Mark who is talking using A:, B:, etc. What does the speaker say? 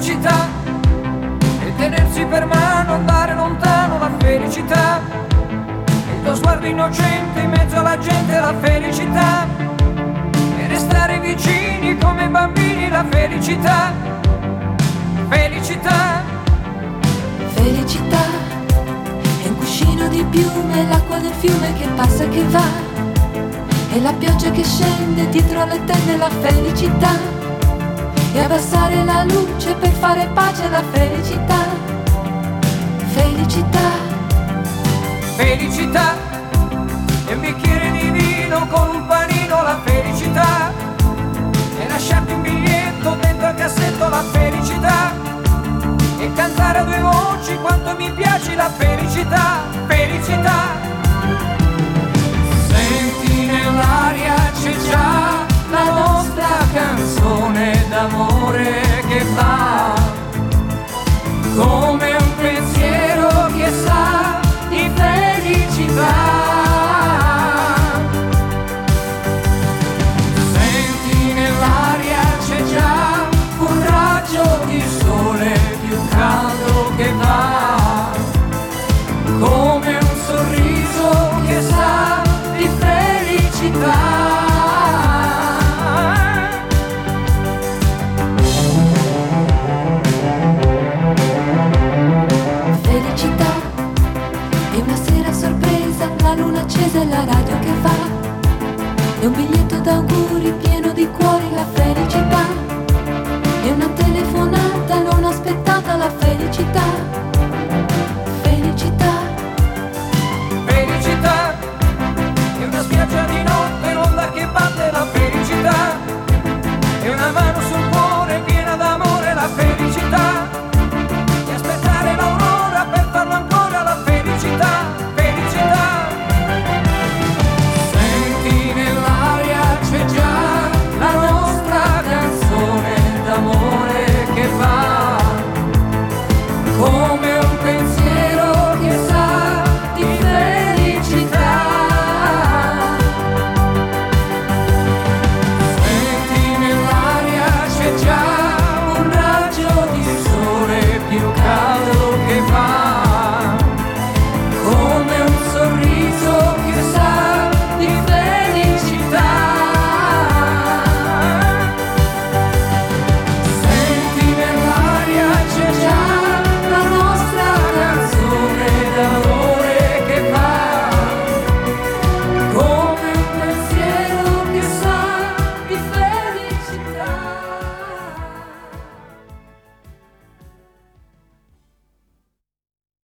A: felicità e tenersi per mano, andare lontano la felicità. E il tuo sguardo innocente in mezzo alla gente la felicità. E restare vicini come bambini la felicità. Felicità.
B: Felicità è un cuscino di piume, l'acqua del fiume che passa e che va. E la pioggia che scende dietro alle tende la felicità e abbassare la luce per fare pace alla felicità, felicità,
A: felicità, e un bicchiere di vino con un panino, la felicità, e lasciarti un biglietto dentro al cassetto, la felicità. E cantare a due voci quanto mi piace la felicità.
B: È un biglietto d'auguri pieno